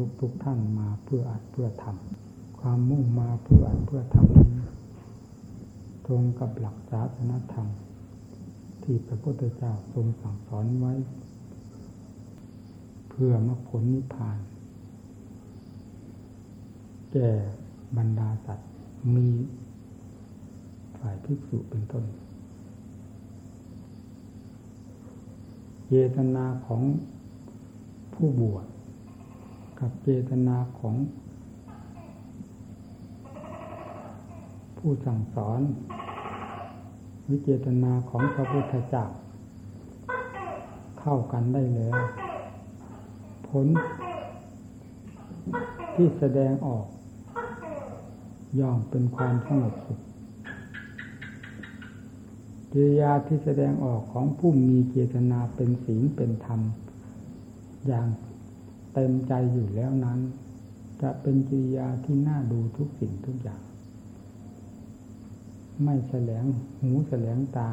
ทุกทุกท่านมาเพื่ออัดเพื่อทำความมุ่งมาเพื่ออัดเพื่อทำนี้ตรงกับหลักศาสนธรรม ที่พระพุทธเจ้าทรงสั่งสอนไว้ เพื่อมรรคผลนิพพาน แก่บรรดาสัตว์มีฝ่ายภิกษุเป็นต้นเจตนาของผู้บวช กับเจตนาของ ผู้สั่งสอนวิเจตนาของพระพุทธเจ้าเข้ากันได้แล้วผลที่แสดงออก ย่อมเป็นความสงบสุขกิริยาที่แสดงออกของผู้มีเจตนาเป็นศีลเป็นธรรม อย่าง เต็มใจอยู่แล้วนั้น จะเป็นกิริยาที่น่าดูทุกสิ่งทุกอย่าง ไม่แสลงหูแสลงตา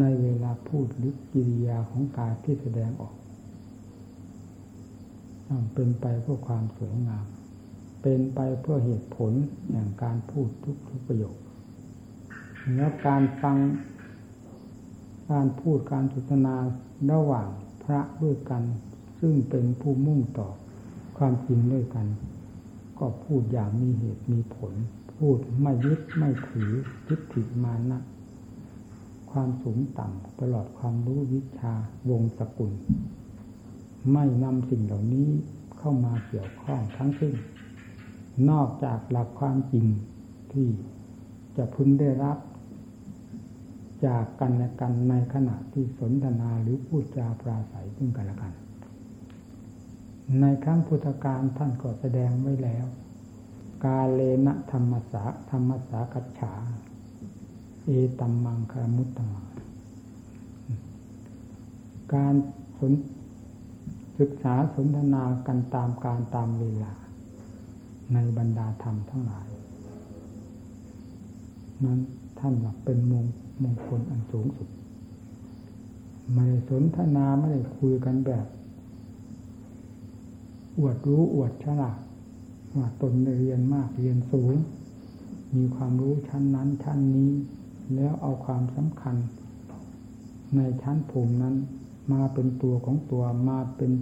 ในเวลาพูดหรือกิริยาของกายที่แสดงออกเป็นไปเพื่อความสวยงาม เป็นไปเพื่อเหตุผลอย่างการพูดทุกทุกประโยคแล้วการฟังการพูดการสนทนาระหว่างพระด้วยกัน ซึ่งเป็นผู้มุ่งต่อความจริงด้วยกัน ก็พูดอย่างมีเหตุมีผล พูดไม่ยึดไม่ถือทิฏฐิมานะความสูงต่ำตลอดความรู้วิชาวงสกุล ไม่นำสิ่งเหล่านี้เข้ามาเกี่ยวข้องทั้งสิ้น นอกจากหลักความจริงที่จะพึงได้รับ จากกันและกันในขณะที่สนทนาหรือพูดจาปราศัยซึ่งกันและกัน ในครั้งพุทธกาลท่านก็แสดงไว้แล้ว กาเลนะธรรมสาธรรมสากัจฉาเอตัมมังคารมุตตมังการสนศึกษาสนทนากันตามการตามเวลา ในบรรดาธรรมทั้งหลาย นั้นท่านเป็นมงมงคลอันสูงสุด ไม่ได้สนทนาไม่ได้คุยกันแบบ อวดรู้อวดฉลาดว่าตนเรียนมากเรียนสูง มีความรู้ชั้นนั้นชั้นนี้ แล้วเอาความสำคัญ ในชั้นภูมินั้น มาเป็นตัวของตัวมาเป็น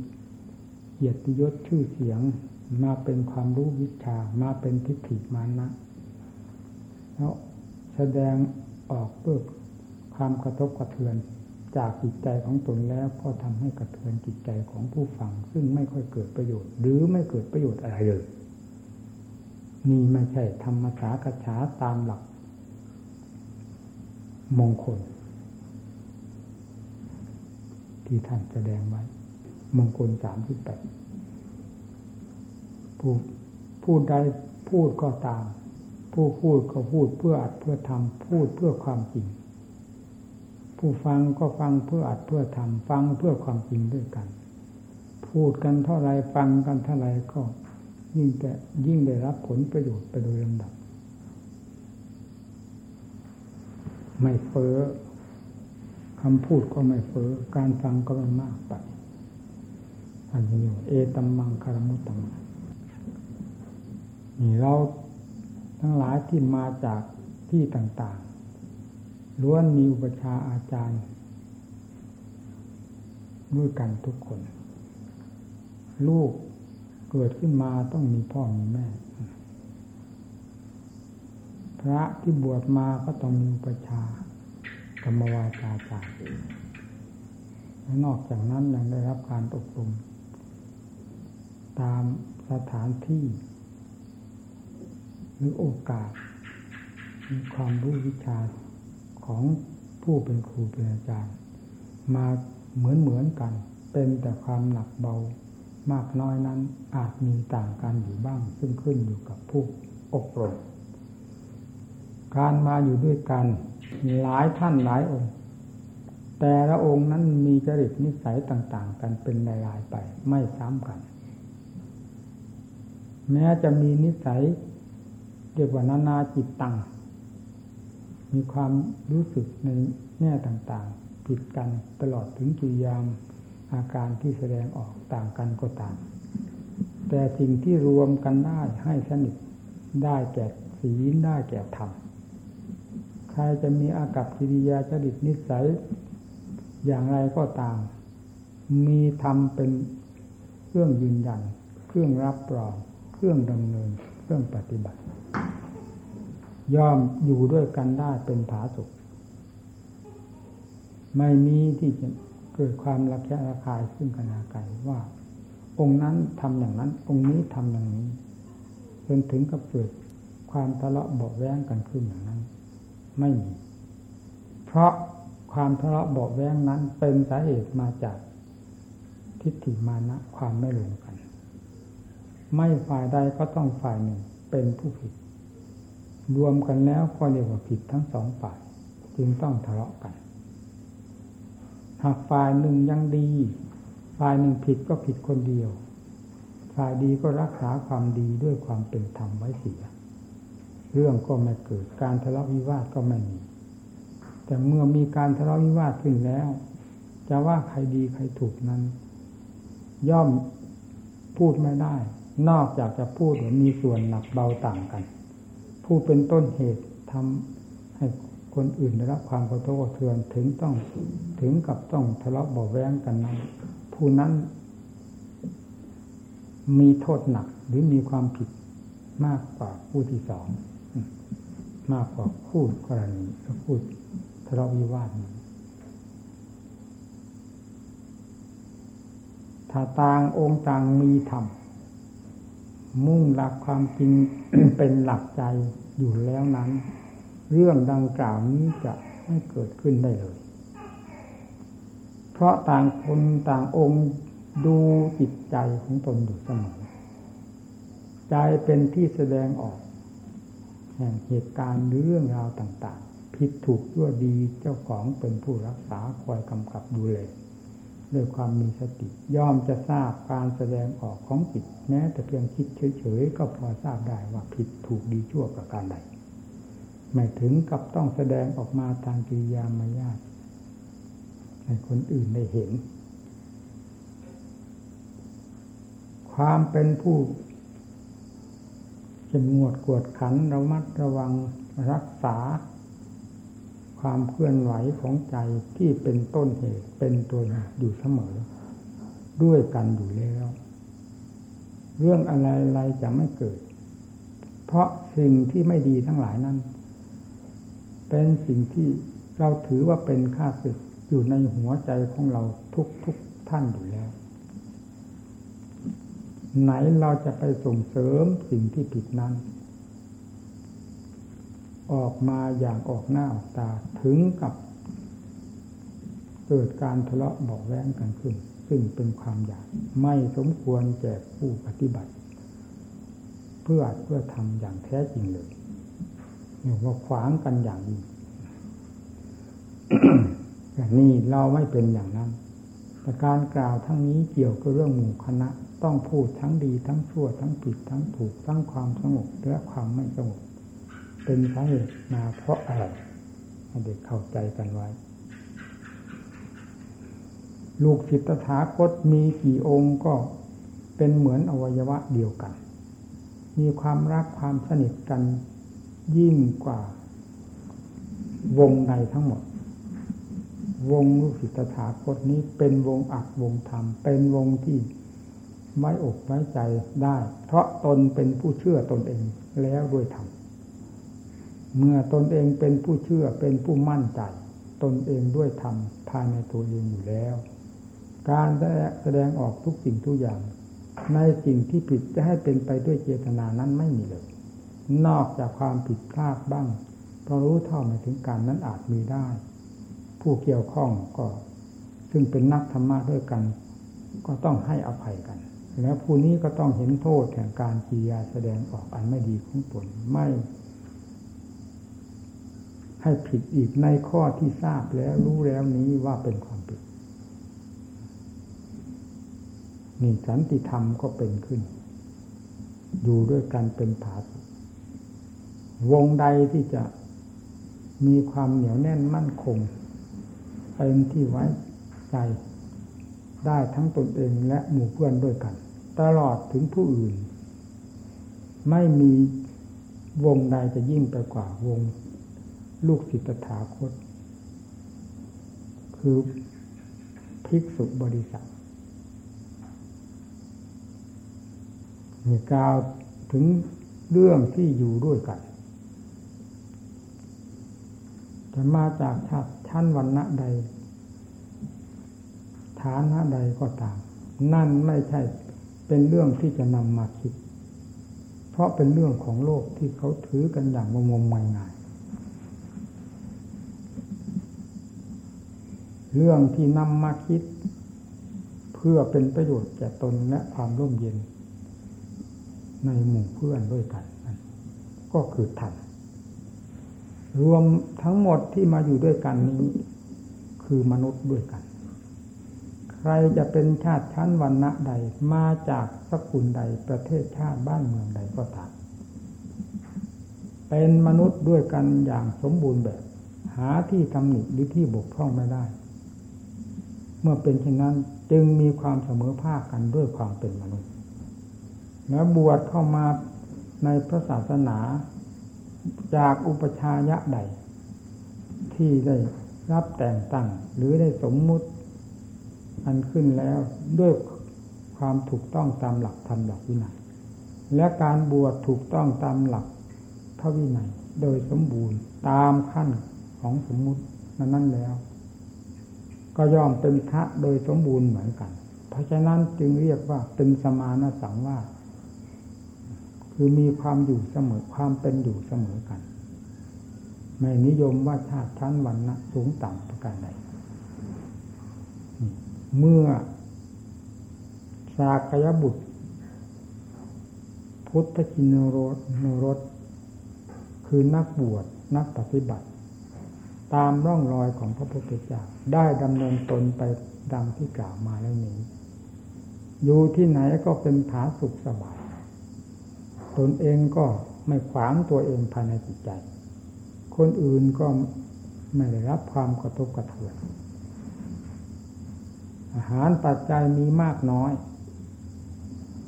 เกียรติยศชื่อเสียง มาเป็นความรู้วิชามาเป็นทิฏฐิมานะแล้วแสดงออกเพื่อความกระทบกระเทือน จากจิตใจของตนแล้วก็ทำให้กระเทือนจิตใจของผู้ฟัง ซึ่งไม่ค่อยเกิดประโยชน์ หรือไม่เกิดประโยชน์อะไรเลยนี่ไม่ใช่ธรรมสากฉาตามหลัก มงคล ที่ท่านแสดงไว้ มงคลสามที่แปดผู้พูดใดพูดก็ตาม ผู้พูดก็พูดเพื่ออัดเพื่อทำพูดเพื่อความจริง ผู้ฟังก็ฟังเพื่ออัดเพื่อทำฟังเพื่อความจริงด้วยกัน พูดกันเท่าไรฟังกันเท่าไรก็ยิ่งแต่ยิ่งได้รับผลประโยชน์ไปโดยลำดับ ไม่เฟ้อคำพูดก็ไม่เฟ้อการฟังก็ไม่มากไปอันนี้เอตัมมังคารมุตตัมมังนี่เราทั้งหลายที่มาจากที่ต่าง ล้วนมีอุปชาอาจารย์ด้วยกันทุกคน ลูกเกิดขึ้นมาต้องมีพ่อมีแม่ พระที่บวชมาก็ต้องมีอุปชากรรมวาจาจารย์นอกจากนั้นยังได้รับการอบรมตามสถานที่ หรือโอกาสมีความรู้วิชา ของผู้เป็นครูเป็นอาจารย์ มาเหมือนเหมือนกัน เป็นแต่ความหนักเบามากน้อยนั้นอาจมีต่างกันอยู่บ้าง ซึ่งขึ้นอยู่กับผู้อบรมการมาอยู่ด้วยกันหลายท่านหลายองค์ แต่ละองค์นั้นมีจริตนิสัยต่าง ๆ กันเป็นลายๆไปไม่ซ้ำกัน แม้จะมีนิสัยเรียกว่านานาจิตตัง มีความรู้สึกในแง่ต่างๆ ผิดกันตลอดถึงกิริยามอาการที่แสดงออกต่างกันก็ต่ามแต่สิ่งที่รวมกันได้ให้สนิทได้แก่ศีลได้แก่ธรรมใครจะมีอากับกิริยาจริตนิสัย อย่างไรก็ตาม มีธรรมเป็นเครื่องยืนยัน เครื่องรับรอง เครื่องดำเนิน เครื่องปฏิบัติ ย่อมอยู่ด้วยกันได้เป็นผาสุกไม่มีที่จะเกิดความระแคะระคายขึ้นกันนากันว่า องค์นั้นทำอย่างนั้น องค์นี้ทำอย่างนี้ จนถึงกับเกิดความทะเลาะเบาแว้งกันขึ้นอย่างนั้น ไม่มี เพราะความทะเลาะเบาแว้งนั้นเป็นสาเหตุมาจากทิฏฐิมานะความไม่ลงกัน ไม่ฝ่ายใดก็ต้องฝ่ายหนึ่งเป็นผู้ผิด รวมกันแล้วก็เรียกว่าผิดทั้งสองฝ่าย จึงต้องทะเลาะกัน หากฝ่ายหนึ่งยังดี ฝ่ายหนึ่งผิดก็ผิดคนเดียว ฝ่ายดีก็รักษาความดีด้วยความเป็นธรรมไว้เสีย เรื่องก็ไม่เกิดการทะเลาะวิวาทก็ไม่มี แต่เมื่อมีการทะเลาะวิวาทขึ้นแล้ว จะว่าใครดีใครถูกนั้น ย่อมพูดไม่ได้ นอกจากจะพูดว่ามีส่วนหนักเบาต่างกัน ผู้เป็นต้นเหตุทำให้คนอื่นได้รับความกระทบกระเทือนถึงต้องถึงกับต้องทะเลาะเบาแวงกันนั้น ผู้นั้นมีโทษหนักหรือมีความผิดมากกว่าผู้ที่สอง มากกว่าคู่กรณีก็พูดทะเลาะวิวาทถ้าต่างองค์ต่างมีธรรมมุ่งหลักความจริงเป็นหลักใจ อยู่แล้วนั้น เรื่องดังกล่าวนี้จะไม่เกิดขึ้นได้เลย เพราะต่างคนต่างองค์ดูจิตใจของตนอยู่เสมอใจเป็นที่แสดงออก แห่งเหตุการณ์หรือเรื่องราวต่าง ๆ ผิดถูกชั่วดีเจ้าของเป็นผู้รักษาคอยกำกับดูแล ด้วยความมีสติ ย่อมจะทราบการแสดงออกของจิตแม้แต่เพียงคิดเฉยๆก็พอทราบได้ว่าผิดถูกดีชั่วประการใดไม่ถึงกับต้องแสดงออกมาทางกิริยามายาให้คนอื่นได้เห็น ความเป็นผู้จะมวดกวดขันระมัดระวังรักษา ความเคลื่อนไหวของใจที่เป็นต้นเหตุเป็นตัวอยู่เสมอ ด้วยกันอยู่แล้ว เรื่องอะไรๆจะไม่เกิด เพราะสิ่งที่ไม่ดีทั้งหลายนั้น เป็นสิ่งที่เราถือว่าเป็นค่าศึกอยู่ในหัวใจของเราทุกทุกท่านอยู่แล้ว ไหนเราจะไปส่งเสริมสิ่งที่ผิดนั้น ออกมาอย่างออกหน้าออกตาถึงกับ เกิดการทะเลาะบอกแว้งกันขึ้น ซึ่งเป็นความอยากไม่สมควรแก่ผู้ปฏิบัติ เพื่อเพื่อทำอย่างแท้จริงเลยเนี่ยว่าขวางกันอย่างนี้อย่นี้เราไม่เป็นอย่างนั้นแต่การกล่าวทั้งนี้เกี่ยวกับเรื่องหมู่คณะ ต้องพูดทั้งดีทั้งชั่วทั้งผิดทั้งถูกทั้งความสงบและความไม่สงบ เป็นสาเหตุมาเพราะอะไรให้เด็กเข้าใจกันไว้ ลูกศิษย์ตถาคตมีกี่องค์ก็เป็นเหมือนอวัยวะเดียวกัน มีความรักความสนิทกันยิ่งกว่าวงในทั้งหมด วงลูกศิษย์ถาคตนี้เป็นวงอักวงธรรม เป็นวงที่ไว้อกไว้ใจได้ เพราะตนเป็นผู้เชื่อตนเองแล้วด้วยธรรม เมื่อตนเองเป็นผู้เชื่อเป็นผู้มั่นใจ ตนเองด้วยธรรมภายในตัวเองอยู่แล้ว การแสดงออกทุกสิ่งทุกอย่าง ในสิ่งที่ผิดจะให้เป็นไปด้วยเจตนานั้นไม่มีเลย นอกจากความผิดพลาดบ้างเพราะรู้เท่าไม่ถึงการนั้นอาจมีได้ ผู้เกี่ยวข้องก็ ซึ่งเป็นนักธรรมะด้วยกัน ก็ต้องให้อภัยกันแล้วผู้นี้ก็ต้องเห็นโทษแห่งการกิริยาแสดงออกอันไม่ดีของตนไม่ ให้ผิดอีกในข้อที่ทราบแล้วรู้แล้วนี้ว่าเป็นความผิด นี่สันติธรรมก็เป็นขึ้น อยู่ด้วยกันเป็นผาสุวงใดที่จะมีความเหนียวแน่นมั่นคง เป็นที่ไว้ใจได้ทั้งตนเองและหมู่เพื่อนด้วยกันตตลอดถึงผู้อื่น ไม่มีวงใดจะยิ่งไปกว่าวง ลูกศิษย์ถาคต คือภิกษุบริษัทมีกล่าวถึงเรื่องที่อยู่ด้วยกันจะมาจากชาติชั้นวันณะใด ฐานะใดก็ตาม นั่นไม่ใช่เป็นเรื่องที่จะนำมาคิด เพราะเป็นเรื่องของโลกที่เขาถือกันอย่างงมงายง่าย เรื่องที่นำมาคิด เพื่อเป็นประโยชน์แก่ตนและความร่มเย็น ในหมู่เพื่อนด้วยกันนั่นก็คือธรรมรวมทั้งหมดที่มาอยู่ด้วยกันนี้ คือมนุษย์ด้วยกัน ใครจะเป็นชาติชั้นวันณะใดมาจากสกุลใดประเทศชาติบ้านเมืองใดก็ตามเป็นมนุษย์ด้วยกันอย่างสมบูรณ์แบบ หาที่ตำหนิหรือที่บกพร่องไม่ได้ เมื่อเป็นเช่นนั้นจึงมีความเสมอภาคกันด้วยความเป็นมนุษย์ แล้วบวชเข้ามาในพระศาสนาจากอุปชายะใด ที่ได้รับแต่งตั้งหรือได้สมมุติอันขึ้นแล้วด้วยความถูกต้องตามหลักธรรมหลักวินัยและการบวชถูกต้องตามหลักพระวินัยโดยสมบูรณ์ตามขั้นของสมมุตินั้นนั้นแล้ว ก็ย่อมเป็นพระโดยสมบูรณ์เหมือนกัน เพราะฉะนั้นจึงเรียกว่าเป็นสมานสังวาสคือมีความอยู่เสมอความเป็นอยู่เสมอกัน ไม่นิยมว่าชาติชั้นวันนะสูงต่ำประการใดเมื่อสากยบุตร พุทธชิโนรส ชิโนรสคือนักบวชนักปฏิบัติ ตามร่องรอยของพระพุทธเจ้าได้ดำเนินตนไปดังที่กล่าวมาแล้วนี้ อยู่ที่ไหนก็เป็นผาสุขสบาย ตนเองก็ไม่ขวางตัวเองภายในจิตใจ คนอื่นก็ไม่ได้รับความกระทบกระเทือน อาหารปัจจัยมีมากน้อย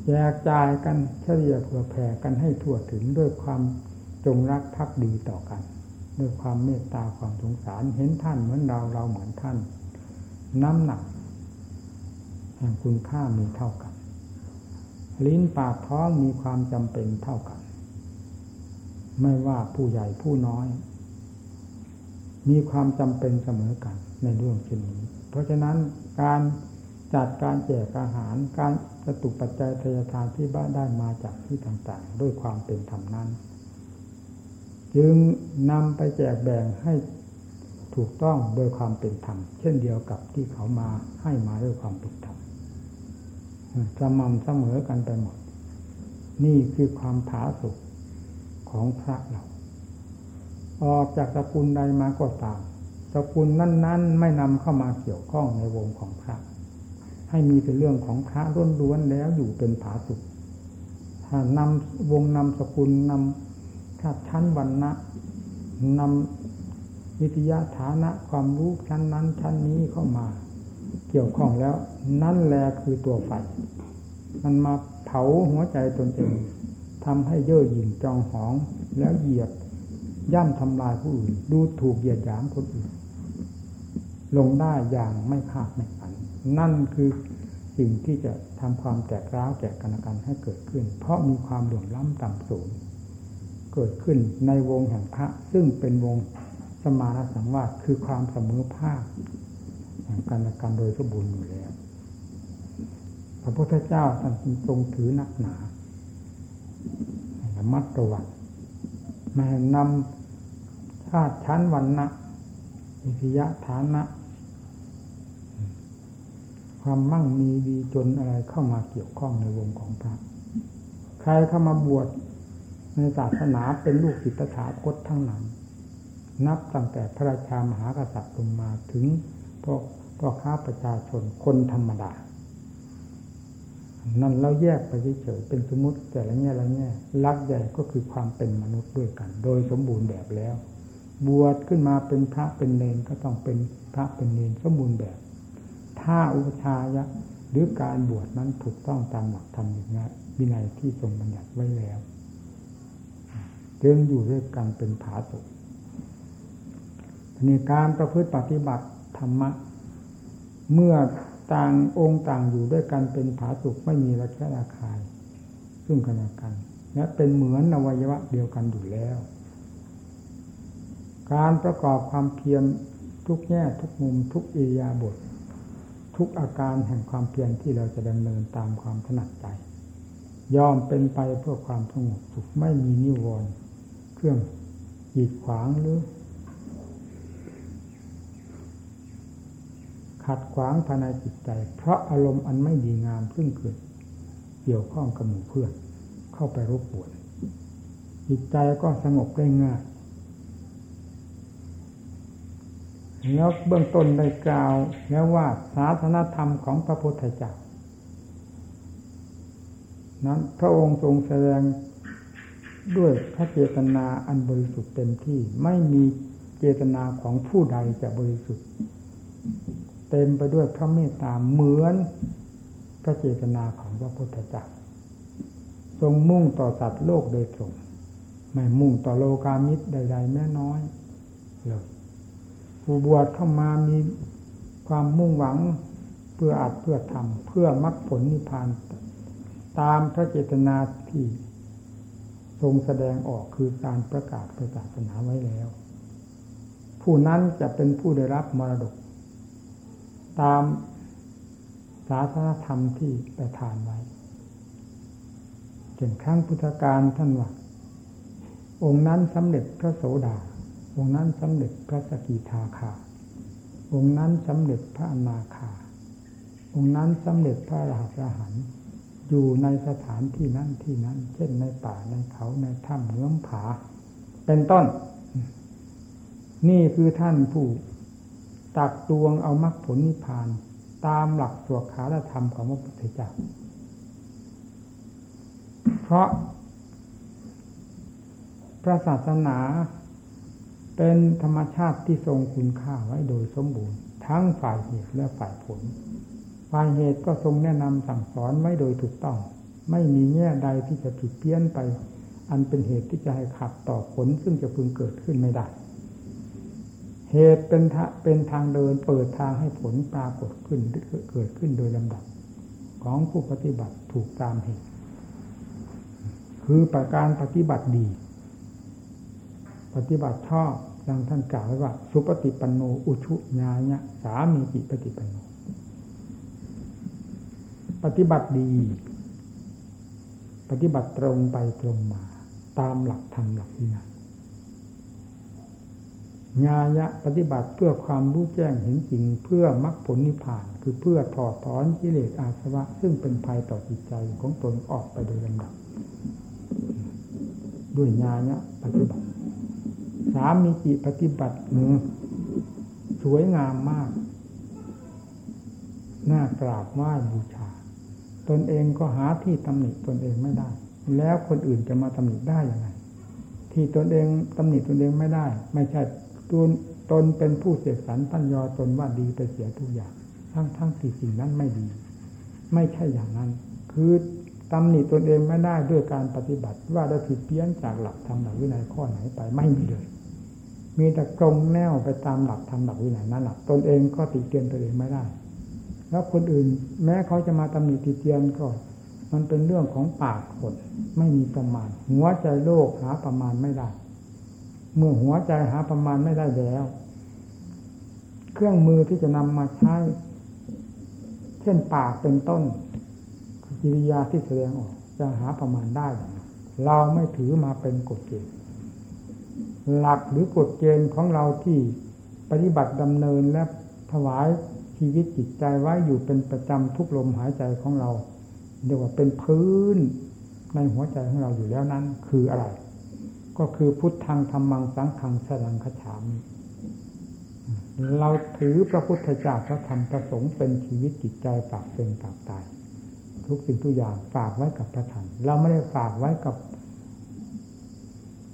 แจกจ่ายกันเฉลี่ยเผื่อแผ่กันให้ทั่วถึงด้วยความจงรักภักดีต่อกัน ด้วยความเมตตาความสงสารเห็นท่านเหมือนเราเราเหมือนท่าน น้ำหนักแห่งคุณค่ามีเท่ากัน ลิ้นปากท้องมีความจำเป็นเท่ากัน ไม่ว่าผู้ใหญ่ผู้น้อย มีความจำเป็นเสมอกันในเรื่องเช่นนี้ เพราะฉะนั้นการจัดการแจกอาหารการกระตุกปัจจัยทยทานที่บ้านได้มาจากที่ต่างๆ ด้วยความเป็นธรรมนั้น จึงนำไปแจกแบ่งให้ถูกต้องโดยความเป็นธรรมเช่นเดียวกับที่เขามาให้มาด้วยความเป็นธรรมสม่ำเสมอกันไปหมด นี่คือความผาสุกของพระเรา ออกจากสกุลใดมาก็ตามสกุลนั้น ๆ ไม่นำเข้ามาเกี่ยวข้องในวงของพระ ให้มีแต่เรื่องของพระล้วนๆแล้วอยู่เป็นผาสุกถ้านำวงนำสกุลนำ ชาชั้นวันนะนำวิทยาฐานะความรู้ชั้นนั้นชั้นนี้เข้ามา เกี่ยวข้องแล้ว นั่นแหละคือตัวไฟ มันมาเผาหัวใจตนเองทำให้เย่อหยิ่งจองหอง แล้วเหยียบย่ำทำลายผู้อื่น ดูถูกเหยียดหยามคนอื่น ลงได้อย่างไม่คาดไม่ฝัน นั่นคือสิ่งที่จะทำความแตกร้าวแก่กันกันให้เกิดขึ้น เพราะมีความเหลื่อมล้ำต่ำสูง เกิดขึ้นในวงแห่งพระ ซึ่งเป็นวงสมานสังวาสคือความเสมอภาคการละกันโดยสมบูรณ์อยู่แล้วพระพุทธเจ้าท่านทรงถือนักหนาระมัดระวังไม่นำชาติชั้นวันนะวิทยาฐานะ ความมั่งมีดีจนอะไรเข้ามาเกี่ยวข้องในวงของพระ ใครเข้ามาบวช ในศาสนาเป็นลูกศิษย์ถาคตทั้งนั้นนับตั้งแต่พระราชามหากษัตริย์ลงมาถึงพวกพ่อค้าประชาชนคนธรรมดา นั่นเราแยกไปเฉยๆเป็นสมมติแต่ละแง่ละแง่ลักใหญ่ก็คือความเป็นมนุษย์ด้วยกัน โดยสมบูรณ์แบบแล้ว บวชขึ้นมาเป็นพระเป็นเนนก็ต้องเป็นพระเป็นเนนสมบูรณ์แบบ ถ้าอุปชายะหรือการบวชนั้นถูกต้องตามหลักธรรมอย่างนี้วินัยที่ทรงบัญญัติไว้แล้ว จึงอยู่ด้วยกันเป็นผาสุกนี่การประพฤติปฏิบัติธรรมะ เมื่อต่างองค์ต่างอยู่ด้วยกันเป็นผาสุกไม่มีระแคะระคาย ซึ่งกันและกันและเป็นเหมือนอวัยวะเดียวกันอยู่แล้ว การประกอบความเพียรทุกแง่ทุกมุมทุกอิยาบท ทุกอาการแห่งความเพียรที่เราจะดำเนินตามความถนัดใจ ยอมเป็นไปเพื่อความสงบสุขไม่มีนิวรณ์ รื่องหีดขวางหรือ ขัดขวางภายในจิตใจ เพราะอารมณ์อันไม่ดีงามซึ่งเกิดเกี่ยวข้องกับหมู่เพื่อน เข้าไปรบกวนจิตใจก็สงบได้ง่ายแล้วเบื้องต้นได้กล่าวแล้วว่าศาสนธรรมของพระพุทธเจ้านั้นพระองค์ทรงแสดง ด้วยพระเจตนาอันบริสุทธิ์เต็มที่ ไม่มีเจตนาของผู้ใดจะบริสุทธิ์ เต็มไปด้วยพระเมตตาเหมือนพระเจตนาของพระพุทธเจ้าทรงมุ่งต่อสัตว์โลกโดยตรง ไม่มุ่งต่อโลกามิตรใด ๆ แม้น้อยเลยผู้บวชเข้ามามีความมุ่งหวังเพื่ออัดเพื่อทำเพื่อมรรคผลนิพพาน ตามพระเจตนาที่ ทรงแสดงออกคือการประกาศประศาสนาไว้แล้ว ผู้นั้นจะเป็นผู้ได้รับมรดก ตามศาสนธรรมที่ประทานไว้เช่นครั้งพุทธการท่านว่าองค์นั้นสำเร็จพระโสดา องค์นั้นสำเร็จพระสกิทาคา องค์นั้นสำเร็จพระอนาคา องค์นั้นสำเร็จพระรหันต์ อยู่ในสถานที่นั้นที่นั้น เช่นในป่าในเขาในถ้ำเนื้อผา เป็นต้น นี่คือท่านผู้ตักตวงเอามรรคผลนิพพาน ตามหลักสวดขาธรรมของพระพุทธเจ้าเพราะพระศาสนาเป็นธรรมชาติที่ทรงคุณค่าไว้โดยสมบูรณ์ ทั้งฝ่ายเหตุและฝ่ายผล ฝ่ายเหตุก็ทรงแนะนำสั่งสอนไว้โดยถูกต้อง ไม่มีแง่ใดที่จะผิดเพี้ยนไป อันเป็นเหตุที่จะให้ขัดต่อผลซึ่งจะพึงเกิดขึ้นไม่ได้ เหตุเป็นเป็นทางเดินเปิดทางให้ผลปรากฏขึ้นเกิดขึ้นโดยลำดับ ของผู้ปฏิบัติถูกตามเหตุ คือประการปฏิบัติดี ปฏิบัติชอบดังท่านกล่าวไว้ว่า สุปฏิปันโนอุชุญาญะสามีจิปฏิปันโน ปฏิบัติดี ปฏิบัติตรงไปตรงมา ตามหลักธรรมหลักวินัยญาญะปฏิบัติเพื่อความรู้แจ้งเห็นจริง เพื่อมรรคผลนิพพาน คือเพื่อถอดถอนกิเลสอาสวะ ซึ่งเป็นภัยต่อจิตใจของตนออกไปโดยลำดับ ด้วยญาญะปฏิบัติ สามมีจิปฏิบัติมือสวยงามมาก น่ากราบไหว้บูชา ตนเองก็หาที่ตำหนิตนเองไม่ได้ แล้วคนอื่นจะมาตำหนิได้ยังไง ที่ตนเองตำหนิตนเองไม่ได้ ไม่ใช่ตนตนเป็นผู้เสียสันตั้นยอตนว่าดีไปเสียทุกอย่าง ทั้งทั้งที่สิ่งนั้นไม่ดี ไม่ใช่อย่างนั้น คือตำหนิตนเองไม่ได้ด้วยการปฏิบัติ ว่าได้ผิดเพี้ยนจากหลักธรรมหลักวินัยข้อไหนไปไม่มีเลย มีแต่กลงแนวไปตามหลักธรรมหลักวินัยนั้นหลักตนเองก็ติเตียนตัวเองไม่ได้ แล้วคนอื่น แม้เขาจะมาตำหนิติเตียนก็ มันเป็นเรื่องของปากคนไม่มีประมาณ หัวใจโลกหาประมาณไม่ได้ เมื่อหัวใจหาประมาณไม่ได้แล้ว เครื่องมือที่จะนำมาใช้ เช่นปากเป็นต้นกิริยาที่แสดงออก จะหาประมาณได้ เราไม่ถือมาเป็นกฎเกณฑ์หลักหรือกฎเกณฑ์ของเราที่ปฏิบัติดำเนินและถวาย ชีวิตจิตใจไว้อยู่เป็นประจำทุกลมหายใจของเราเรียกว่าเป็นพื้นในหัวใจของเราอยู่แล้วนั้น คืออะไร ก็คือพุทธังธรรมังสังขังสรังขฉามเราถือพระพุทธเจ้าพระธรรมพระสงฆ์เป็นชีวิตจิตใจฝากเป็นฝากตายทุกสิ่งทุกอย่างฝากไว้กับพระธรรมเราไม่ได้ฝากไว้กับ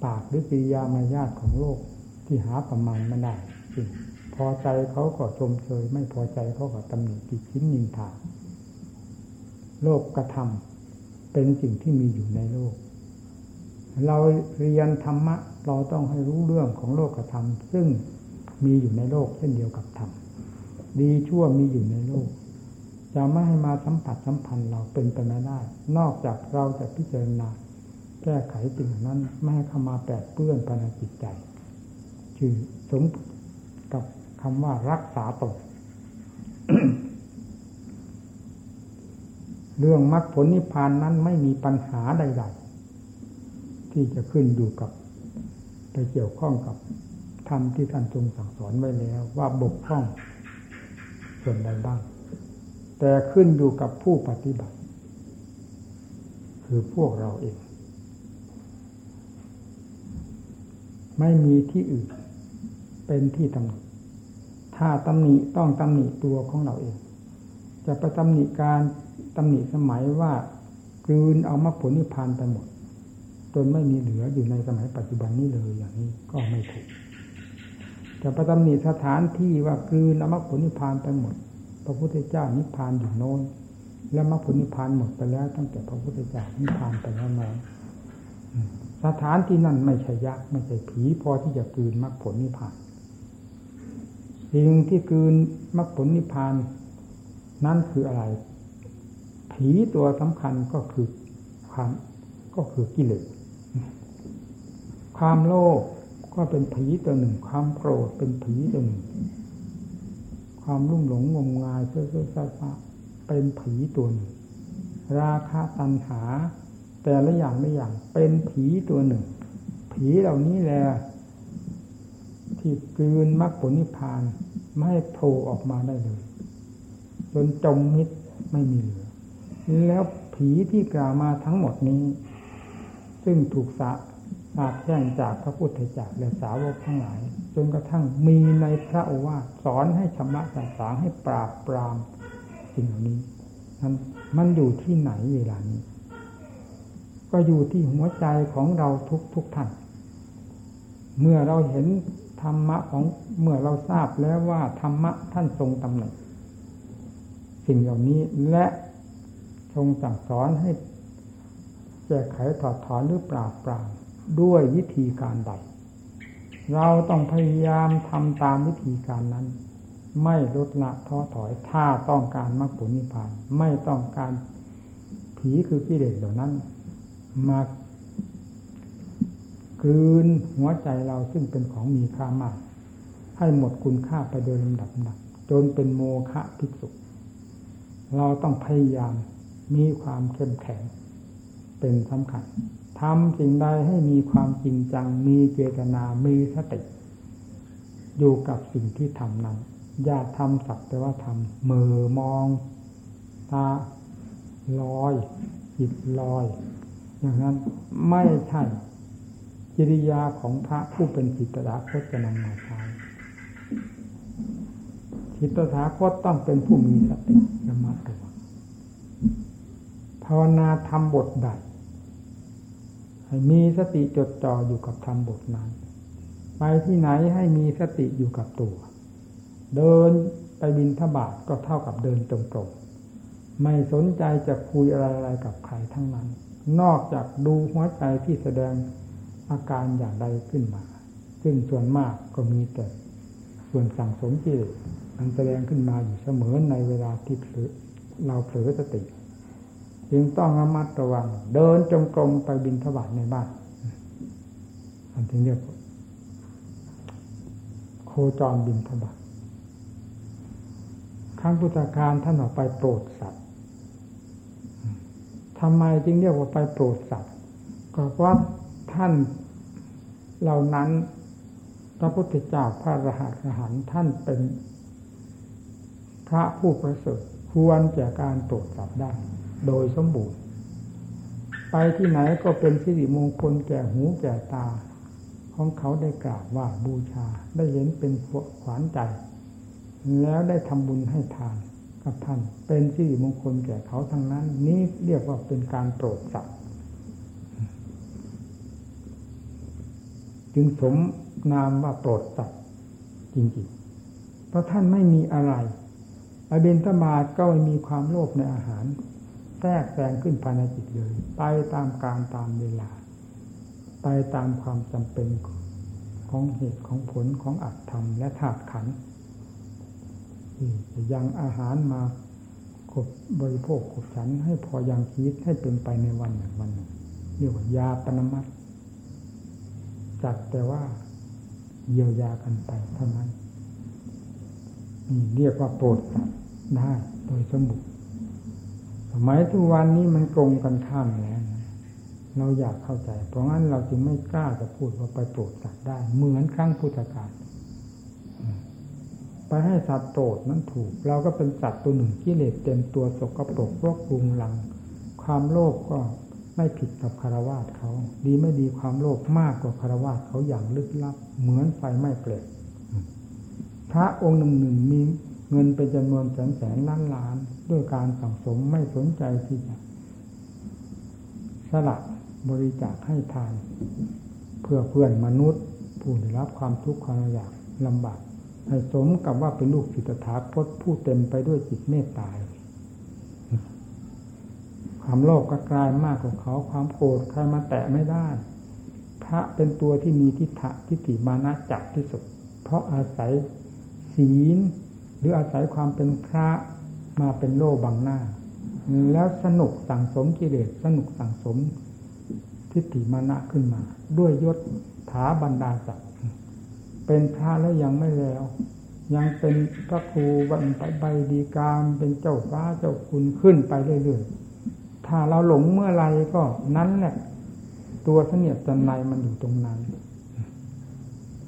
ปากหรือปิยามายาทของโลกที่หาประมาณไม่ได้พ อใจเขาก็ชมเชย ไม่พอใจเขาก็ตำหนิติชิ้นนินทาโลกกระทำเป็นสิ่งที่มีอยู่ในโลก เราเรียนธรรมะ เราต้องให้รู้เรื่องของโลกกระทำซึ่งมีอยู่ในโลกเช่นเดียวกับธรรมดีชั่วมีอยู่ในโลกจะไม่ให้มาสัมผัสสัมพันธ์เราเป็นไปไม่ได้ นอกจากเราจะพิจารณาแก้ไขสิ่งนั้นไม่ให้เข้ามาแปดเปื้อนภายในจิตใจ คือสม คำว่ารักษาตนเรื่องมรรคผลนิพพานนั้นไม่มีปัญหาใดๆที่จะขึ้นอยู่กับ ไปเกี่ยวข้องกับธรรมที่ท่านทรงสั่งสอนไว้แล้ว ว่าบกพร่องส่วนใดบ้าง แต่ขึ้นอยู่กับผู้ปฏิบัติ คือพวกเราเอง ไม่มีที่อื่นเป็นที่ตำหนิ ถ้าตำหนิต้องตำหนิตัวของเราเอง จะไปตำหนิการตำหนิสมัยว่ากลืนเอามรรคผลนิพพานไปหมด จนไม่มีเหลืออยู่ในสมัยปัจจุบันนี้เลยอย่างนี้ก็ไม่ถูกจะไปตำหนิสถานที่ว่ากลืนเอามรรคผลนิพพานไปหมด พระพุทธเจ้านิพพานอยู่โน้นแล้วมรรคผลนิพพานหมดไปแล้ว ตั้งแต่พระพุทธเจ้านิพพานไปแล้วน้อยสถานที่นั่นไม่ใช่ยักษ์ไม่ใช่ผีพอที่จะกลืนมรรคผลนิพพาน สิ่งที่คืนมรรคผลนิพพานนั่นคืออะไร ผีตัวสำคัญก็คือความก็คือกิเลสความโลภก็เป็นผีตัวหนึ่ง ความโกรธเป็นผีตัวหนึ่ง ความรุ่มหลงงมงายเพื่อเพื่อซาเป็นผีตัวหนึ่ง ราคะตัณหา แต่ละอย่างไม่อย่างเป็นผีตัวหนึ่ง ผีเหล่านี้แหละ ที่กลืนมรรคผลนิพพานไม่ให้โผล่ออกมาได้เลย จนจมมิดไม่มีเหลือ แล้วผีที่กล่าวมาทั้งหมดนี้ ซึ่งถูกสะสาบแช่งจากพระพุทธเจ้าและสาวกทั้งหลาย จนกระทั่งมีในพระโอวาทสอนให้ชำระสังสารให้ปราบปรามสิ่งเหล่านี้มันมันอยู่ที่ไหนเวลานี้ ก็อยู่ที่หัวใจของเราทุกทุกท่าน เมื่อเราเห็น ธรรมะของเมื่อเราทราบแล้วว่าธรรมะท่านทรงตำหนิสิ่งเหล่านี้และทรงสั่งสอนให้แก้ไขถอดถอนหรือปราบปรามด้วยวิธีการใด เราต้องพยายามทำตามวิธีการนั้น ไม่ลดละท้อถอยถ้าต้องการมรรคผลนิพพาน ไม่ต้องการผีคือกิเลสเหล่านั้น มา กืนหัวใจเราซึ่งเป็นของมีค่ามาก ให้หมดคุณค่าไปโดยลำดับดับจนเป็นโมฆะภิกษุ เราต้องพยายามมีความเข้มแข็งเป็นสำคัญทำสิ่งใดให้มีความจริงจัง มีเจตนา มีสติ อยู่กับสิ่งที่ทำนั้น อย่าทำสักแต่ว่าทำมือมอง ตาลอยจิตลอย อย่างนั้นไม่ใช่ กิริยาของพระผู้เป็นจิตตถาคตจะนำมาใช้จิตตถาคตต้องเป็นผู้มีสติระมัดระวังภาวนาทำบทใดให้มีสติจดจ่ออยู่กับทำบทนั้น ไปที่ไหนให้มีสติอยู่กับตัว เดินไปบินทบาทก็เท่ากับเดินตรงๆไม่สนใจจะคุยอะไรๆกับใครทั้งนั้น นอกจากดูหัวใจที่แสดง อาการอย่างใดขึ้นมา ซึ่งส่วนมากก็มีแต่ส่วนสั่งสมจิตมันแสดงขึ้นมาอยู่เสมอในเวลาที่เราเผลอสติจึงต้องระมัดระวัง เดินจงกรมไปบินทบาทในบ้านอันที่เรียกโคจรบินทบาทครั้งพุทธการท่านออกไปโปรดสัตว์ทำไมจึงเรียกว่าไปโปรดสัตว์ ก็ว่า ท่านเหล่านั้นพระพุทธเจ้าพระรหัสหันท่านเป็นพระผู้ประเสริฐควรแก่การตรวจสอบได้ โดยสมบูรณ์ ไปที่ไหนก็เป็นสิริมงคลแก่หูแก่ตา ของเขาได้กราบว่าบูชาได้เห็นเป็นขวานใจ แล้วได้ทำบุญให้ทานกับท่าน เป็นสิริมงคลแก่เขาทั้งนั้น นี้เรียกว่าเป็นการโปรดสัตว์ จึงสมนามว่าโปรดสัตว์จริงๆ เพราะท่านไม่มีอะไรอาเบนตมาก็ไม่มีความโลภในอาหาร แทรกแซงขึ้นภายในจิตเลย ไปตามการตามเวลา ไปตามความจำเป็นของเหตุของผลของอัตธรรมและธาตุขันธ์ยังอาหารมาขบบริโภคขบฉันให้พอยังชีวิตให้เป็นไปในวันหนึ่งวันหนึ่งเรียกว่ายาปนมัต จัดแต่ว่าเยียวยากันไปเท่านั้นนี่เรียกว่าโปรดสัตว์ได้โดยสมบูรณ์สมัยทุกวันนี้มันตรงกันข้ามแล้วเราอยากเข้าใจ เพราะงั้นเราจึงไม่กล้าจะพูดว่าไปโปรดสัตว์ได้ เหมือนครั้งพุทธกาลไปให้สัตว์โปรดนั้นถูก เราก็เป็นสัตว์ตัวหนึ่งกิเลสเต็มตัวสกปรกรกรุงลัง ความโลภก็ ไม่ผิดกับคารวาสเขา ดีไม่ดีความโลภมากกว่าคารวาสเขาอย่างลึกลับ เหมือนไฟไม่เปลกพระองค์หนึ่งหนึ่งมีเงินเป็นจำนวนแสนแสนล้านล้าน ด้วยการสั่งสมไม่สนใจที่จะสละบริจาคให้ทาน เพื่อเพื่อนมนุษย์ ผู้ได้รับความทุกข์ความยากลำบากให้สมกับว่าเป็นลูกศิษย์ถาคตผู้เต็มไปด้วยจิตเมตตา ความโลภก็กลายมากกว่าเขาความโกรธใครมาแตะไม่ได้ พระเป็นตัวที่มีทิฏฐะทิฏฐิมานะจับที่สุด เพราะอาศัยศีล หรืออาศัยความเป็นพระมาเป็นโล่บังหน้า แล้วสนุกสั่งสมกิเลสสนุกสั่งสมทิฏฐิมานะขึ้นมา ด้วยยศถาบรรดาศักดิ์เป็นพระแล้วยังไม่แล้ว ยังเป็นพระครูบันไปใบดีกามเป็นเจ้าฟ้าเจ้าคุณขึ้นไปเรื่อยๆ ถ้าเราหลงเมื่อไรก็นั้นแหละ ตัวเสนียดจันไรมันอยู่ตรงนั้น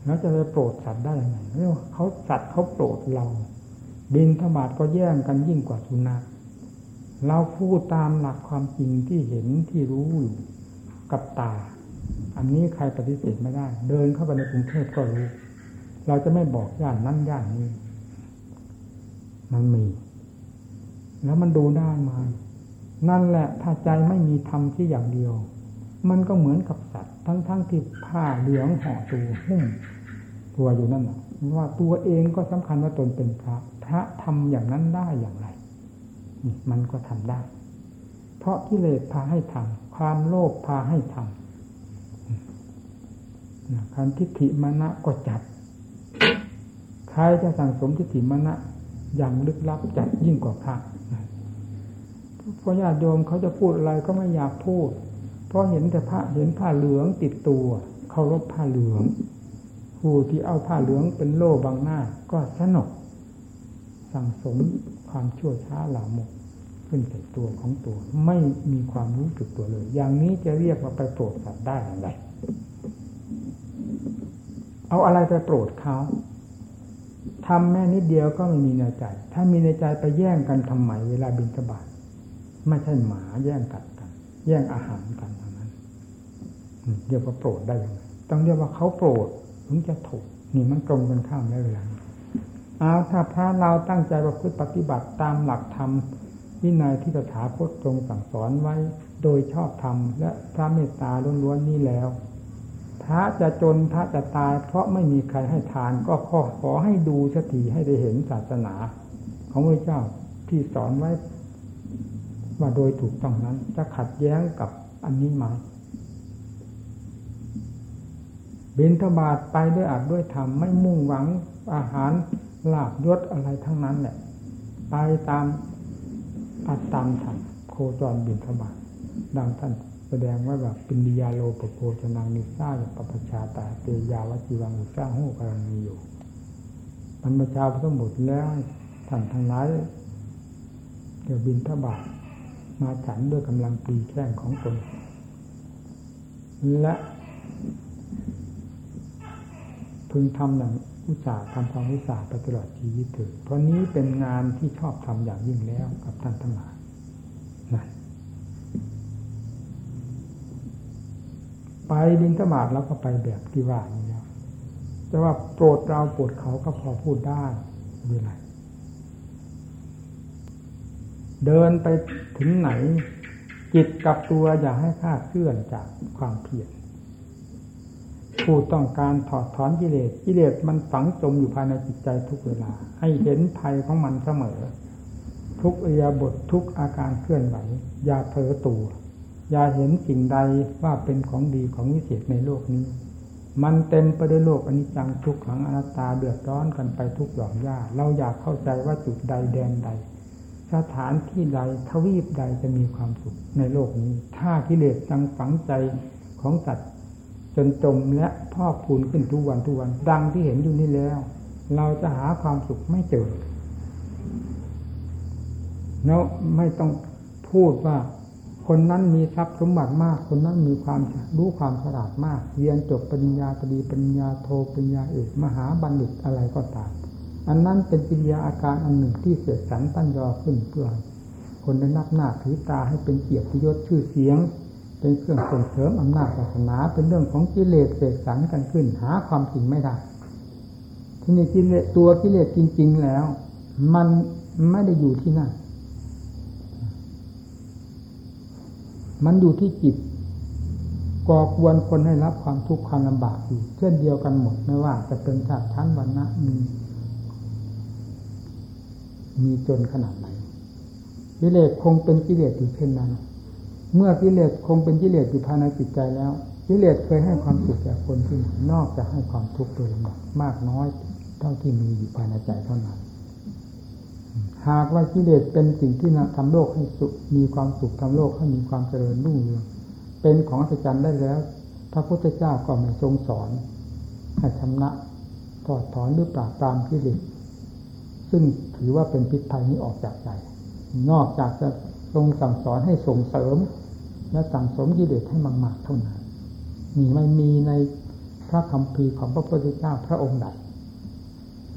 แล้วจะไปโปรดสัตว์ได้ยังไงเขาสัตว์เขาโปรดเรา บินธบาตก็แย่งกันยิ่งกว่าสุนัขเราพูดตามหลักความจริงที่เห็นที่รู้อยู่กับตา อันนี้ใครปฏิเสธไม่ได้ เดินเข้าไปในกรุงเทพก็รู้ เราจะไม่บอกย่านนั้นย่านนี้ มันมี แล้วมันดูได้มา นั่นแหละถ้าใจไม่มีธรรมที่อย่างเดียว มันก็เหมือนกับสัตว์ทั้งๆทที่ผ้าเหลืองห่อตัวหุ้มตัวอยู่นั่นนะว่าตัวเองก็สำคัญว่าตนเป็นพระ พระทำอย่างนั้นได้อย่างไรนี่มันก็ทำได้ เพราะกิเลสพาให้ทำความโลภพาให้ทำการทิฏฐิมณะก็จัดใครจะสั่งสมทิฏฐิมณะอย่างลึกลับจัดยิ่งกว่าพระ พอญาติโยมเขาจะพูดอะไรก็ไม่อยากพูด เพราะเห็นแต่ผ้าเห็นผ้าเหลืองติดตัวเคารพผ้าเหลืองผู้ที่เอาผ้าเหลืองเป็นโล่บังหน้า ก็สนุกสั่งสมความชั่วช้าหลามกขึ้นใส่ตัวของตัว ไม่มีความรู้สึกตัวเลย อย่างนี้จะเรียกว่าไปโปรดสัตว์ได้อย่างไร เอาอะไรไปโปรดเขาทำแม่นิดเดียวก็ไม่มีในใจ ถ้ามีในใจไปแย่งกันทำไมเวลาบินสบาย ไม่ใช่หมาแย่งกัดกัน แย่งอาหารกันเท่านั้นเรียกว่าโปรดได้ยังไงต้องเรียกว่าเขาโปรดถึงจะถูกนี่มันตรงกันข้ามได้เลยเอาถ้าพระเราตั้งใจประพฤติปฏิบัติตามหลักธรรมวินัยที่ตถาคตทรงสั่งสอนไว้ โดยชอบธรรมและพระเมตตาล้วนๆนี้แล้วพระจะจนพระจะตาย เพราะไม่มีใครให้ทานก็ขอขอให้ดูสติให้ได้เห็นศาสนา ของพระเจ้าที่สอนไว้ ว่าโดยถูกต้องนั้น จะขัดแย้งกับอันนี้ไหมบินทบาทไปด้วยอาจด้วยธรรมไม่มุ่งหวังอาหารลาบยศอะไรทั้งนั้นแหละไปตามอัตตามธรรมโคจรบินทบาทดังท่านแสดงว่าแบบปินิยาโลปโภชนังนิซ่าปปชาตาเตยาวจีวังอุสร้างหูกรณีอยู่บรรพชาพระหมดแล้วท่านทั้งหลายเดี๋ยวบินทบาท มาฉันด้วยกำลังปีแข้งของตน และ พึงทำอย่างอุตสาห์ทำความอุตสาห์ไปตลอดชีวิตเถิดเพราะนี้เป็นงานที่ชอบทำอย่างยิ่งแล้วกับท่านทั้งหลายนะไปบินธบาตแล้วก็ไปแบบที่ว่านี่แล้วจะว่าโปรดเราโปรดเขาก็พอพูดได้เวลา เดินไปถึงไหน จิตกับตัวอย่าให้คาดเคลื่อนจากความเพียรผู้ต้องการถอดถอนกิเลสกิเลสมันฝังจมอยู่ภายในจิตใจทุกเวลา ให้เห็นภัยของมันเสมอ ทุกอิยบททุกอาการเคลื่อนไหวอย่าเผลอตัวอย่าเห็นสิ่งใดว่าเป็นของดีของวิเศษในโลกนี้ มันเต็มไปด้วยโลกอนิจจังทุกขังอนัตตาเดือดร้อนกันไปทุกหย่อมย่าเราอยากเข้าใจว่าจุดใดแดนใด สถานที่ใดทวีปใดจะมีความสุขในโลกนี้ ถ้ากิเลสจังฝังใจของสัตว์จนจมและพอกพูนขึ้นทุกวันทุกวัน ดังที่เห็นอยู่นี้แล้ว เราจะหาความสุขไม่เจอแล้วไม่ต้องพูดว่า คนนั้นมีทรัพย์สมบัติมาก คนนั้นมีความรู้ความฉลาดมาก เรียนจบปริญญาตรีปริญญาโทปริญญาเอกมหาบัณฑิตอะไรก็ตาม อันนั้นเป็นปิญญาอาการอันหนึ่งที่เสกสรรตั้นยอขึ้นเพื่อ คนได้นับหน้าถือตาให้เป็นเกียรติยศชื่อเสียง เป็นเครื่องส่งเสริมอำนาจศาสนา เป็นเรื่องของกิเลสเสกสรรกันขึ้น หาความจริงไม่ได้ที่นี่กิเลสตัวกิเลสจริง ๆแล้ว มันไม่ได้อยู่ที่นั่นมันอยู่ที่จิตก่อกวนคนให้รับความทุกข์ความลำบากอยู่เช่นเดียวกันหมดไม่ว่าจะเป็นชาติชั้นวันนะมี มีจนขนาดไหนกิเลสคงเป็นกิเลสอยู่เช่นนั้น เมื่อกิเลสคงเป็นกิเลสอยู่ภายในจิตใจแล้วกิเลสเคยให้ความสุขแก่คนที่ไหนนอกจากให้ความทุกข์โดยลำดับมากน้อยเท่าที่มีอยู่ภายในใจเท่านั้น หากว่ากิเลสเป็นสิ่งที่ทำโลกให้สุขมีความสุขทำโลกให้มีความเจริญรุ่งเรืองเป็นของอัศจรรย์ได้แล้ว พระพุทธเจ้าก็ไม่ทรงสอนให้ชำนะถอดถอนหรือปราบตามกิเลส ซึ่งถือว่าเป็นพิษภัยนี้ออกจากใจ นอกจากจะทรงสั่งสอนให้ส่งเสริม และสั่งสมกิเลสให้มากๆเท่านั้นนี่ไม่มีในพระคำพีของพระพุทธเจ้าพระองค์ใด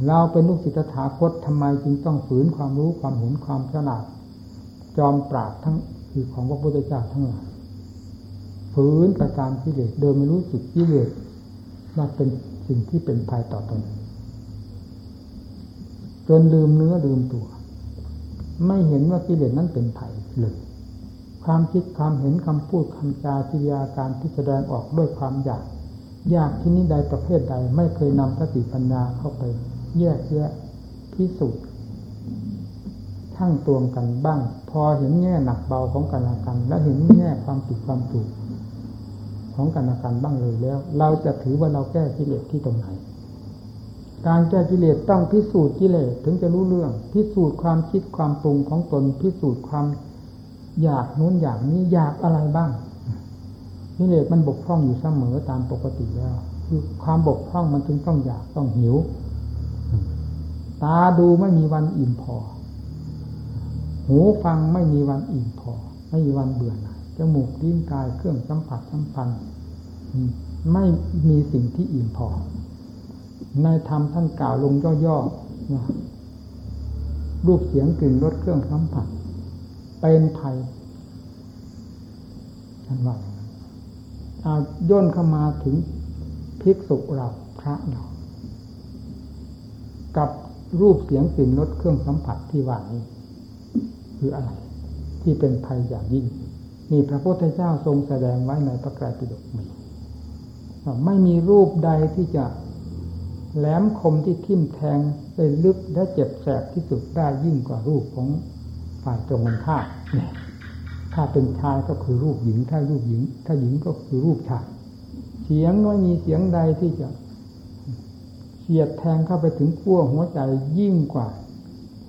เราเป็นลูกศิษย์ถาคตทำไมจึงต้องฝืนความรู้ความเห็นความฉลาด จอมปราบทั้งคือของพระพุทธเจ้าทั้งหลายฝืนประการกิเลสโดยไม่รู้สึกกิเลสว่าเป็นสิ่งที่เป็นภัยต่อตน จนลืมเนื้อลืมตัว ไม่เห็นว่ากิเลสนั้นเป็นภัยเลยความคิดความเห็นคำพูดคำจาจิยาการที่แสดงออกด้วยความอยากอยากที่นี้ใดประเภทใด ไม่เคยนำสติปัญญาเข้าไป แยกแยะพิสูจน์ทั้งตวงกันบ้าง พอเห็นแง่หนักเบาของกันและกัน และเห็นแง่ความผิดความถูกของกันและกันบ้างเลยแล้ว เราจะถือว่าเราแก้กิเลสที่ตรงไหน การแก้กิเลสต้องพิสูจน์กิเลสถึงจะรู้เรื่อง พิสูจน์ความคิดความปรุงของตน พิสูจน์ความอยากนู้นอยากนี้อยากอะไรบ้างกิเลสมันบกพร่องอยู่เสมอตามปกติแล้วคือความบกพร่องมันจึงต้องอยากต้องหิว ตาดูไม่มีวันอิ่มพอ หูฟังไม่มีวันอิ่มพอ ไม่มีวันเบื่อหน่ายจมูกลิ้นกายเครื่องสัมผัสสัมพันธ์ไม่มีสิ่งที่อิ่มพอ ในธรรมท่านกล่าวลงย่อๆว่ารูปเสียงกลิ่นรสเครื่องสัมผัสเป็นภัยท่านว่าเอาย่นเข้ามาถึงภิกษุเราพระเรากับรูปเสียงกลิ่นรสเครื่องสัมผัสที่ว่านี้คืออะไร ที่เป็นภัยอย่างยิ่งมีพระพุทธเจ้าทรงแสดงไว้ในพระไตรปิฎกมีไม่มีรูปใดที่จะ แหลมคมที่ทิ่มแทงไปลึกและเจ็บแสบที่สุดได้ยิ่งกว่ารูปของฝ่ายตรงกันข้ามเนี่ยถ้าเป็นชายก็คือรูปหญิง ถ้ารูปหญิง ถ้าหญิงก็คือรูปชายเสียงไม่มีเสียงใดที่จะเสียดแทงเข้าไปถึงขั้วหัวใจยิ่งกว่า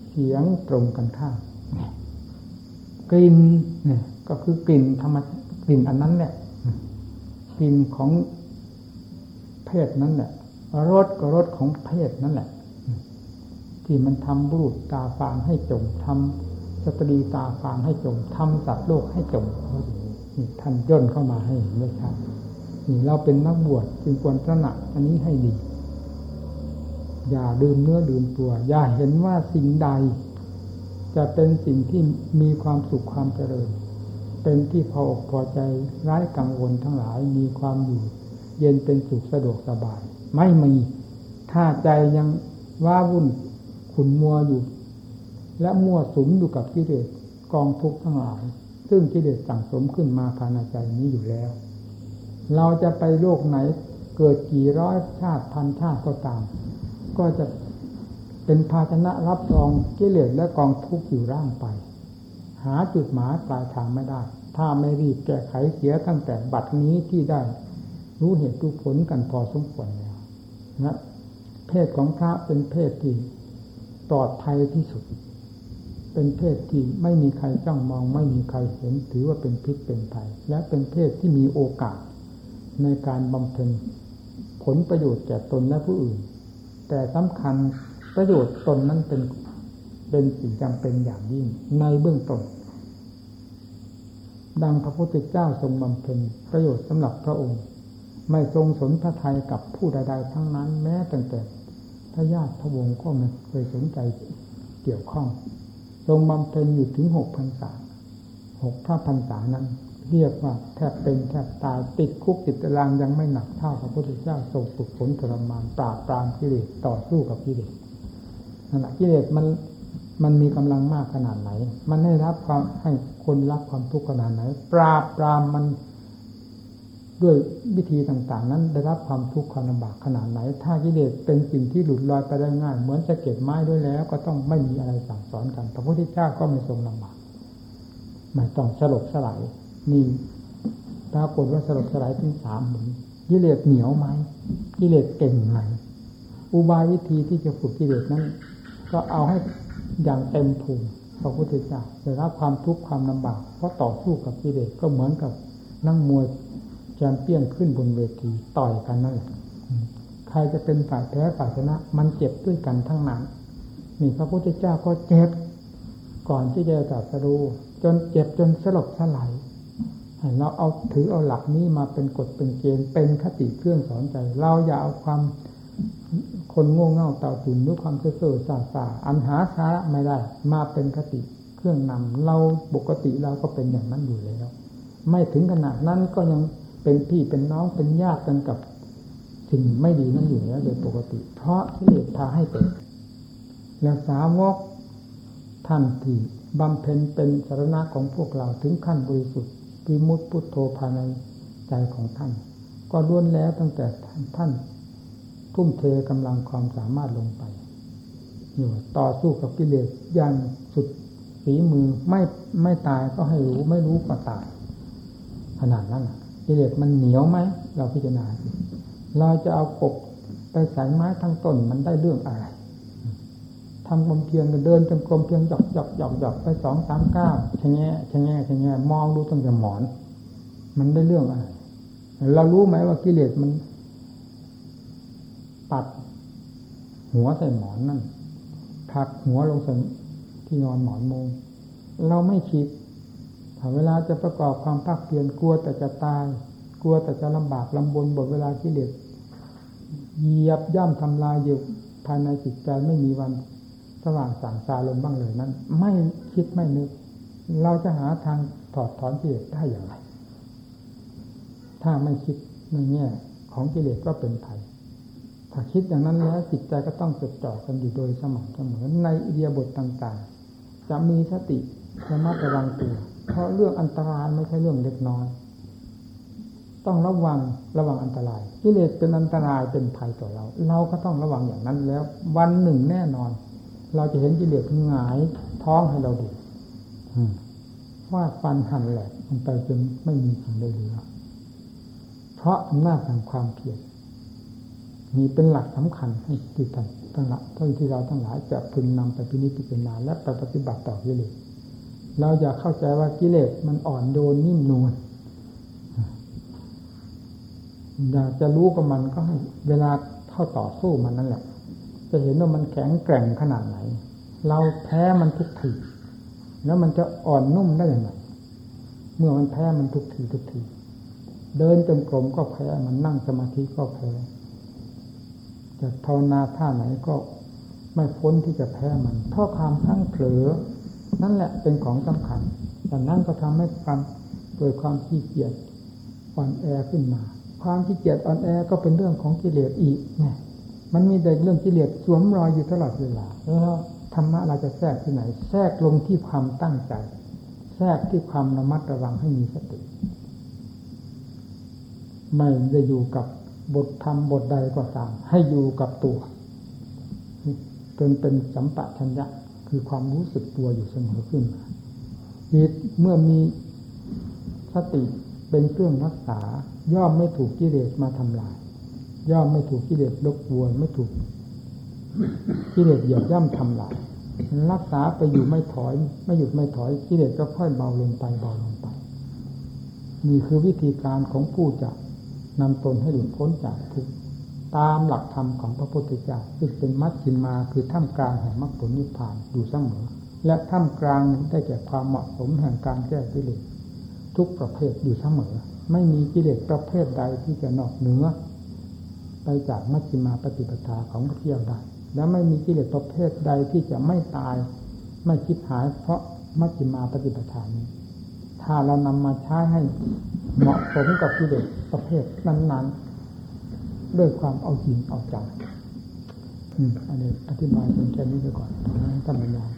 เสียงตรงกันข้ามกลิ่นเนี่ยก็คือกลิ่นธรรมกลิ่นอันนั้นแหละกลิ่นของเพศนั้นแหละ รสก็รสของเพศนั่นแหละ ที่มันทำบุรุษตาฟางให้จงทำสตรีตาฟางให้จงทำสัตว์โลกให้จงนี่ท่านย่นเข้ามาให้เห็นด้วยครับนี่เราเป็นนักบวชจึงควรตระหนักอันนี้ให้ดี อย่าดื่มเนื้อดื่มตัว อย่าเห็นว่าสิ่งใด จะเป็นสิ่งที่มีความสุขความเจริญ เป็นที่พออกพอใจร้ายกังวลทั้งหลายมีความอยู่ เย็นเป็นสุขสะดวกสบาย ไม่มี ถ้าใจยังว่าวุ่นขุนมัวอยู่ และมั่วสุมอยู่กับกิเลสกองทุกข์ทั้งหลาย ซึ่งกิเลสสั่งสมขึ้นมาภายในใจนี้อยู่แล้ว เราจะไปโลกไหนเกิดกี่ร้อยชาติพันชาติก็ตาม ก็จะเป็นภาชนะรับรองกิเลสและกองทุกข์อยู่ร่างไป หาจุดหมายปลายทางไม่ได้ ถ้าไม่รีบแก้ไขเสียตั้งแต่บัดนี้ที่ได้ รู้เหตุรู้ผลกันพอสมควรแล้วนะเพศของพระเป็นเพศที่ปลอดภัยที่สุด เป็นเพศที่ไม่มีใครจ้องมอง ไม่มีใครเห็นถือว่าเป็นพิษเป็นภัย และเป็นเพศที่มีโอกาสในการบำเพ็ญผลประโยชน์แก่ตนและผู้อื่น แต่สำคัญประโยชน์ตนนั้นเป็นเป็นสิ่งจำเป็นอย่างยิ่งในเบื้องต้นดังพระพุทธเจ้าทรงบำเพ็ญประโยชน์สำหรับพระองค์ ไม่ทรงสนพระไทยกับผู้ใดๆทั้งนั้น แม้ตั้งแต่พระญาติพระวงศ์ก็ไม่เคยสนใจเกี่ยวข้อง ทรงบำเพ็ญอยู่ถึงหกพันษาหกพระพันษานั้น เรียกว่าแทบเป็นแทบตายติดคุกติดตารางยังไม่หนักเท่าพระพุทธเจ้าทรงฝึกฝนทรมานปราบปรามกิเลสต่อสู้กับกิเลสนั่นแหะกิเลสมันมันมีกำลังมากขนาดไหน มันให้รับความให้คนรับความทุกข์ขนาดไหน ปราบปรามมัน ด้วยวิธีต่างๆ นั้นได้รับความทุกข์ความลำบากขนาดไหน ถ้ากิเลสเป็นสิ่งที่หลุดลอยไปได้ง่าย เหมือนจะเก็บไม้ด้วยแล้ว ก็ต้องไม่มีอะไรสั่งสอนกันพระพุทธเจ้าก็ไม่ทรงลำบากไม่ต้องสลบสลายนี่ปรากฏว่าสลบสลายถึงสามหนกิเลสเหนียวไหมกิเลสเก่งไหมอุบายวิธีที่จะฝึกกิเลสนั้น ก็เอาให้อย่างเต็มภูมิพระพุทธเจ้าได้รับความทุกข์ความลำบากเพราะต่อสู้กับกิเลสก็เหมือนกับนั่งมวย แชมเปี้ยนขึ้นบนเวทีต่อยกันนั่นแหละใครจะเป็นฝ่ายแพ้ฝ่ายชนะ มันเจ็บด้วยกันทั้งนั้นนี่พระพุทธเจ้าก็เจ็บก่อนที่จะตรัสรู้จนเจ็บจนสลบสลายเราเอาถือเอาหลักนี้มาเป็นกฎเป็นเกณฑ์เป็นคติเครื่องสอนใจ เราอย่าเอาความคนโง่เง่าเต่าตุนด้วยความเสื่อสาสาอันหาสาระไม่ได้ มาเป็นคติเครื่องนำเราปกติเราก็เป็นอย่างนั้นอยู่แล้ว ไม่ถึงขนาดนั้นก็ยัง เป็นพี่เป็นน้องเป็นญาติกันกับสิ่งไม่ดีนั่นอยู่แล้วโดยปกติ เพราะที่เลสพาให้เป็นแล้วสาวกท่านที่บำเพ็ญเป็นสารณะของพวกเราถึงขั้นบริสุทธิ์วิมุตติพุทโธภายในใจของท่าน ก็ล้วนแล้วตั้งแต่ท่านทุ่มเทกำลังความสามารถลงไปอยู่ต่อสู้กับกิเลสอย่างสุดฝีมือไม่ไม่ตายก็ให้รู้ไม่รู้ก็ตาย ขนาดนั้น กิเลสมันเหนียวไหมเราพิจารณาเราจะเอากบไปใส่ไม้ทั้งต้นมันได้เรื่องอะไรทำกลมเพียงเดินจงกลมเพียงหยอกหยอกหยอกหยอกไปสองสามเก้าชะแง่ชะแง่ชะแง่มองดูตั้งแต่หมอน มันได้เรื่องอะไรเรารู้ไหมว่ากิเลสมัน ปัด หัวใส่หมอนนั่นผักหัวลงใส่ที่นอนหมอนมุงเราไม่คิด เวลาจะประกอบความภาคเพียรกลัวแต่จะตาย กลัวแต่จะลำบากลำบนบทเวลากิเลสเหยียบย่ำทำลายอยู่ภายในจิตใจไม่มีวันสว่างสางซาลมบ้างเลยนั้น ไม่คิดไม่นึก เราจะหาทางถอดถอนกิเลสได้อย่างไร ถ้าไม่คิดในแง่ของกิเลสก็เป็นภัยถ้าคิดอย่างนั้นแล้วจิตใจก็ต้องจดจ่อกันอยู่โดยสม่ำเสมอในเดียบทต่างๆ จะมีสติระมัดระวังตัว เพราะเรื่องอันตรายไม่ใช่เรื่องเล็กน้อย ต้องระวังระวังอันตรายกิเลสเป็นอันตรายเป็นภัยต่อเรา เราก็ต้องระวังอย่างนั้นแล้ว วันหนึ่งแน่นอน เราจะเห็นกิเลสหงายท้องให้เราดูว่าฟันหันแหลกมันไปจนไม่มีสิ่งใดเหลือเพราะอำนาจแห่งความเพียรมีเป็นหลักสำคัญให้ที่ท่านทั้งหลายที่เราทั้งหลายจะพึงนำไปพินิจพิจารณาและไปปฏิบัติต่อกิเลส เราอย่าเข้าใจว่ากิเลสมันอ่อนโยนนิ่มนวลอยากจะรู้กับมันก็ให้เวลาเข้าต่อสู้มันนั่นแหละ จะเห็นว่ามันแข็งแกร่งขนาดไหน เราแพ้มันทุกทีแล้วมันจะอ่อนนุ่มได้อย่างไรเมื่อมันแพ้มันทุกทีทุกที เดินจงกรมก็แพ้มันนั่งสมาธิก็แพ้จะภาวนาท่าไหนก็ไม่พ้นที่จะแพ้มันเพราะความทั้งเผลอ นั่นแหละเป็นของสำคัญแต่นั้นก็ทำให้ความโดยความขี้เกียจอ่อนแอขึ้นมา ความขี้เกียจอ่อนแอก็เป็นเรื่องของกิเลสอีกเนี่ยมันมีแต่เรื่องกิเลสสวมรอยอยู่ตลอดเวลาแล้วธรรมะเราจะแทรกที่ไหน แทรกลงที่ความตั้งใจ แทรกที่ความระมัดระวังให้มีสติไม่จะอยู่กับบทธรรมบทใดก็ตาม ให้อยู่กับตัวจนเป็นสัมปะชัญญะ คือความรู้สึกตัวอยู่เสมอขึ้นมาจิตเมื่อมีสติเป็นเครื่องรักษา ย่อมไม่ถูกกิเลสมาทำลาย ย่อมไม่ถูกกิเลสลบกวนไม่ถูกกิเลสเหยียบย่ำทำลาย รักษาไปอยู่ไม่ถอย ไม่หยุดไม่ถอยกิเลสก็ค่อยเบาลงไปเบาลงไปนี่คือวิธีการของผู้จะนำตนให้หลุดพ้นจากทุกข์ ตามหลักธรรมของพระพุทธเจ้าซึ่งเป็นมัชฌิมาคือท่ามกลางแห่งมรรคผลนิพพานอยู่เสมอ และท่ามกลางได้แก่ความเหมาะสมแห่งการแก้กิเลสทุกประเภทอยู่เสมอ ไม่มีกิเลสประเภทใดที่จะนอกเหนือไปจากมัชฌิมาปฏิปทาของพระเที่ยวได้ และไม่มีกิเลสประเภทใดที่จะไม่ตาย ไม่คิดหายเพราะมัชฌิมาปฏิปทานี้ ถ้าเรานำมาใช้ให้เหมาะสมกับกิเลสประเภทนั้นๆ ด้วยความเอาจริงเอาจังอันนี้อธิบายเป็นแค่นี้ไปก่อนให้ท่านบรรยาย